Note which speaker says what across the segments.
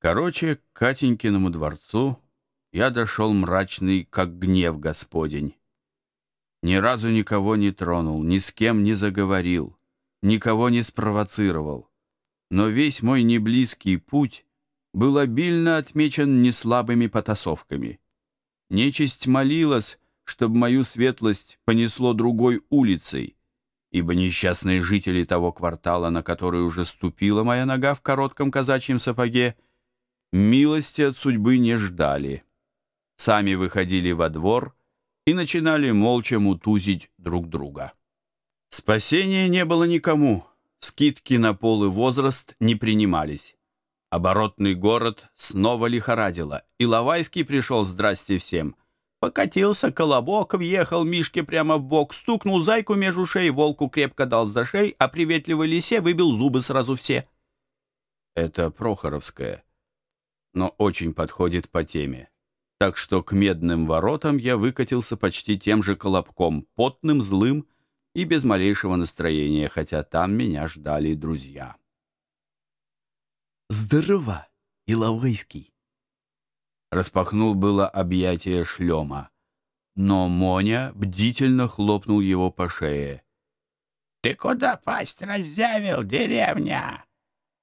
Speaker 1: Короче, к Катенькиному дворцу я дошел мрачный, как гнев Господень. Ни разу никого не тронул, ни с кем не заговорил, никого не спровоцировал. Но весь мой неблизкий путь был обильно отмечен неслабыми потасовками. Нечисть молилась, чтобы мою светлость понесло другой улицей, ибо несчастные жители того квартала, на который уже ступила моя нога в коротком казачьем сапоге, милости от судьбы не ждали. Сами выходили во двор и начинали молча мутузить друг друга. Спасения не было никому, скидки на пол и возраст не принимались. Оборотный город снова лихорадило, и Лавайский пришел «Здрасте всем!» Покатился колобок, въехал Мишке прямо в бок, стукнул зайку между шеей, волку крепко дал за шею, а приветливой лисе выбил зубы сразу все. Это Прохоровская, но очень подходит по теме. Так что к медным воротам я выкатился почти тем же колобком, потным, злым и без малейшего настроения, хотя там меня ждали друзья.
Speaker 2: «Здорово, Иловойский!»
Speaker 1: Распахнул было объятие шлема, но Моня бдительно хлопнул его по шее.
Speaker 3: «Ты куда пасть разъявил, деревня?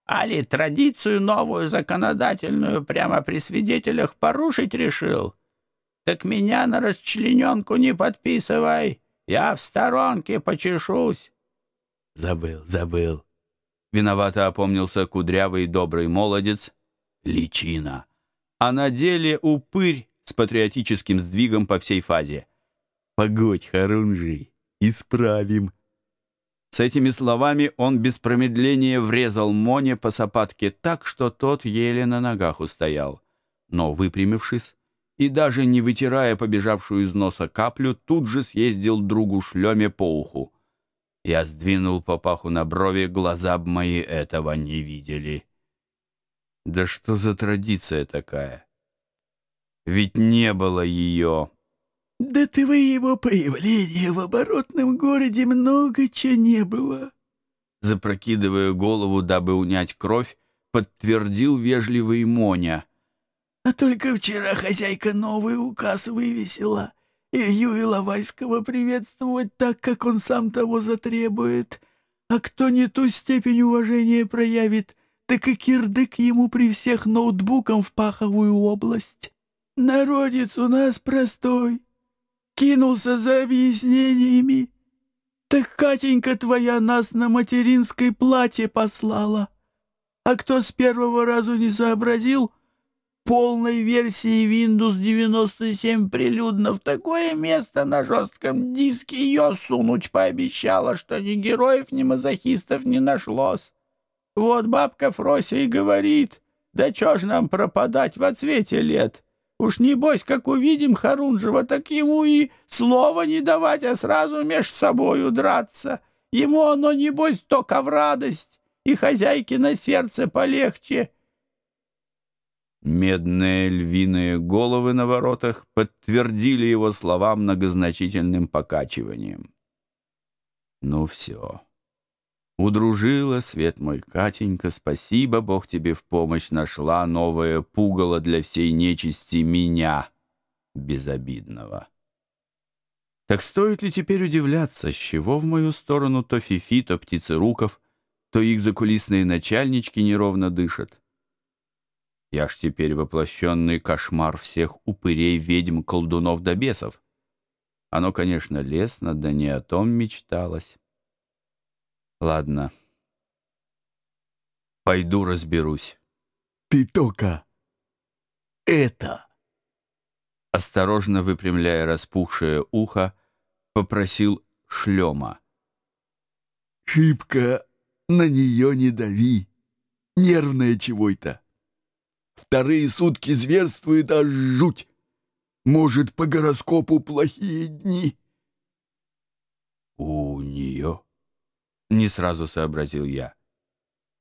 Speaker 3: Али традицию новую законодательную прямо при свидетелях порушить решил? Так меня на расчлененку не подписывай, я в сторонке почешусь».
Speaker 2: «Забыл, забыл»,
Speaker 1: Виновато опомнился кудрявый добрый молодец, личина. А на деле упырь с патриотическим сдвигом по всей фазе.
Speaker 2: «Погодь, Харунжи, исправим».
Speaker 1: С этими словами он без промедления врезал Моне по сапатке так, что тот еле на ногах устоял. Но, выпрямившись и даже не вытирая побежавшую из носа каплю, тут же съездил другу шлеме по уху. Я сдвинул папаху на брови, глаза б мои этого не видели. Да что за традиция такая? Ведь не было ее.
Speaker 2: Да ты вы его появления в оборотном городе много чего не было.
Speaker 1: Запрокидывая голову, дабы унять кровь, подтвердил вежливый Моня.
Speaker 2: А только вчера хозяйка новый указ вывесила. Илью Иловайского приветствовать так, как он сам того затребует. А кто не ту степень уважения проявит, так и кирдык ему при всех ноутбуком в паховую область. Народец у нас простой. Кинулся за объяснениями. Так Катенька твоя нас на материнской платье послала. А кто с первого разу не сообразил — полной версии Windows 97 прилюдно в такое место на жестком диске ее сунуть пообещала, что ни героев, ни мазохистов не нашлось. Вот бабка Фрося и говорит, да чё ж нам пропадать во цвете лет? Уж небось, как увидим Харунжева, так ему и слова не давать, а сразу меж собою драться. Ему оно, небось, только в радость, и хозяйке на сердце полегче —
Speaker 1: Медные львиные головы на воротах подтвердили его слова многозначительным покачиванием. Ну все. Удружила, свет мой Катенька, спасибо, Бог тебе в помощь нашла новое пугало для всей нечисти меня, безобидного. Так стоит ли теперь удивляться, с чего в мою сторону то Фифи, то Птицеруков, то их закулисные начальнички неровно дышат? Я ж теперь воплощенный кошмар всех упырей, ведьм, колдунов да бесов. Оно, конечно, лестно, да не о том мечталось. Ладно. Пойду разберусь.
Speaker 2: Ты только это...
Speaker 1: Осторожно выпрямляя распухшее ухо, попросил шлема.
Speaker 2: «Шибко на нее не дави. Нервная чего-то. Вторые сутки зверствует аж жуть. Может, по гороскопу плохие дни.
Speaker 1: У нее? Не сразу сообразил я.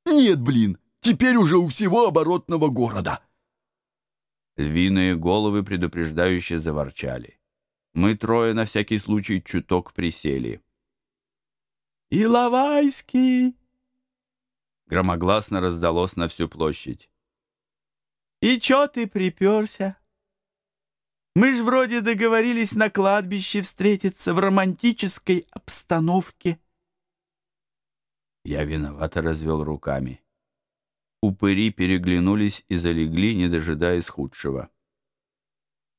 Speaker 2: Нет, блин, теперь уже у всего оборотного города.
Speaker 1: Львиные головы предупреждающе заворчали. Мы трое на всякий случай чуток присели.
Speaker 2: «Иловайский!»
Speaker 1: Громогласно раздалось на всю площадь.
Speaker 2: И чё ты приперся? Мы ж вроде договорились на кладбище встретиться в романтической обстановке.
Speaker 1: Я виновато развел руками. Упыри переглянулись и залегли, не дожидаясь худшего.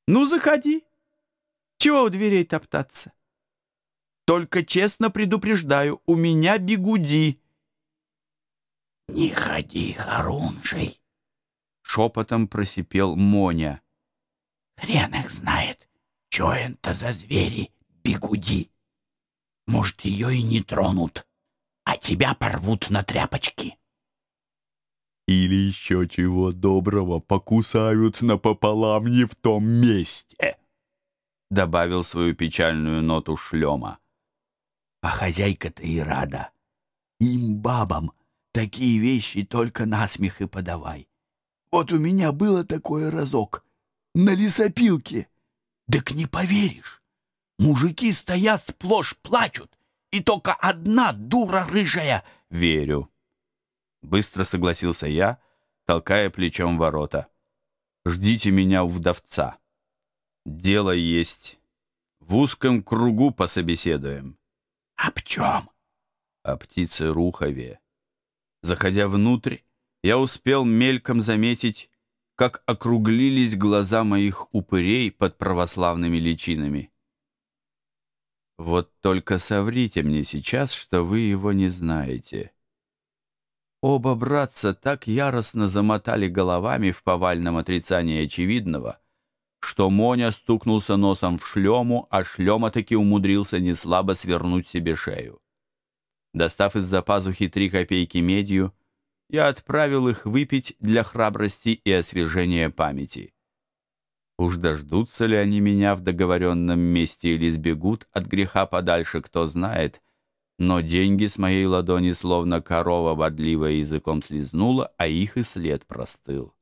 Speaker 2: «Ну, заходи. Чего у дверей топтаться? Только честно предупреждаю, у меня бегуди».
Speaker 3: «Не ходи, Харунжий!»
Speaker 1: — шепотом просипел Моня.
Speaker 3: «Хрен их знает, что это за звери бегуди. Может, ее и не тронут, тебя порвут на тряпочки».
Speaker 4: Или еще чего доброго покусают напополам не в том месте.
Speaker 1: Добавил свою печальную ноту шлема.
Speaker 2: А хозяйка-то и рада. Им, бабам, такие вещи только насмех и подавай. Вот у меня было такое разок. На лесопилке. Так не поверишь. Мужики стоят сплошь плачут, и только одна дура рыжая.
Speaker 1: Верю. Быстро согласился я, толкая плечом ворота. «Ждите меня у вдовца. Дело есть. В узком кругу пособеседуем».
Speaker 3: «Об чем?»
Speaker 1: «О птице Рухове». Заходя внутрь, я успел мельком заметить, как округлились глаза моих упырей под православными личинами. Вот только соврите мне сейчас, что вы его не знаете. Оба братца так яростно замотали головами в повальном отрицании очевидного, что Моня стукнулся носом в шлему, а шлема таки умудрился неслабо свернуть себе шею. Достав из-за пазухи три копейки медью, я отправил их выпить для храбрости и освежения памяти. Уж дождутся ли они меня в договоренном месте или сбегут от греха подальше, кто знает, но деньги с моей ладони словно корова бодливая языком слезнула, а их и след простыл.